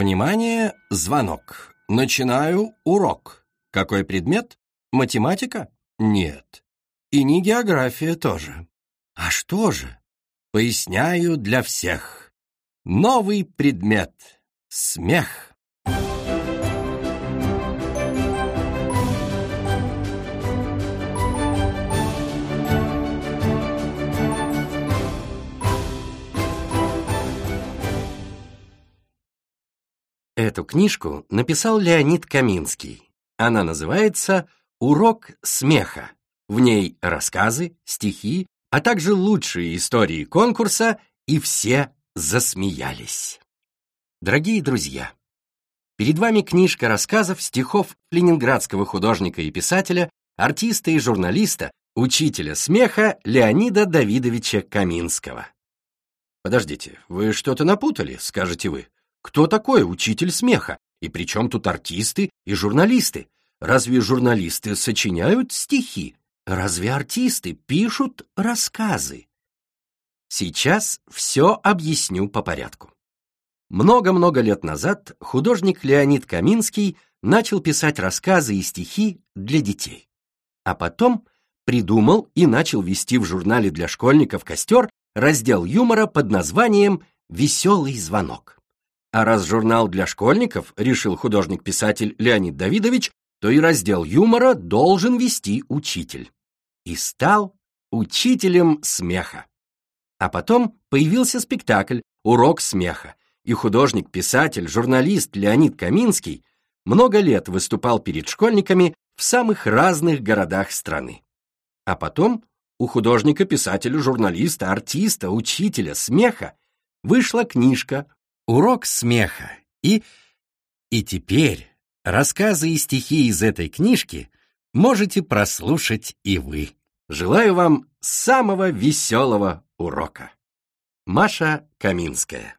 Внимание, звонок. Начинаю урок. Какой предмет? Математика? Нет. И не география тоже. А что же? Поясняю для всех. Новый предмет. Смех. Эту книжку написал Леонид Каминский. Она называется «Урок смеха». В ней рассказы, стихи, а также лучшие истории конкурса, и все засмеялись. Дорогие друзья, перед вами книжка рассказов, стихов ленинградского художника и писателя, артиста и журналиста, учителя смеха Леонида Давидовича Каминского. Подождите, вы что-то напутали, скажете вы. Кто такой учитель смеха? И при чем тут артисты и журналисты? Разве журналисты сочиняют стихи? Разве артисты пишут рассказы? Сейчас все объясню по порядку. Много-много лет назад художник Леонид Каминский начал писать рассказы и стихи для детей. А потом придумал и начал вести в журнале для школьников «Костер» раздел юмора под названием «Веселый звонок». А раз журнал для школьников, решил художник-писатель Леонид Давидович, то и раздел юмора должен вести учитель. И стал учителем смеха. А потом появился спектакль «Урок смеха», и художник-писатель, журналист Леонид Каминский много лет выступал перед школьниками в самых разных городах страны. А потом у художника-писателя, журналиста, артиста, учителя смеха вышла книжка урок смеха. И... И теперь рассказы и стихи из этой книжки можете прослушать и вы. Желаю вам самого веселого урока. Маша Каминская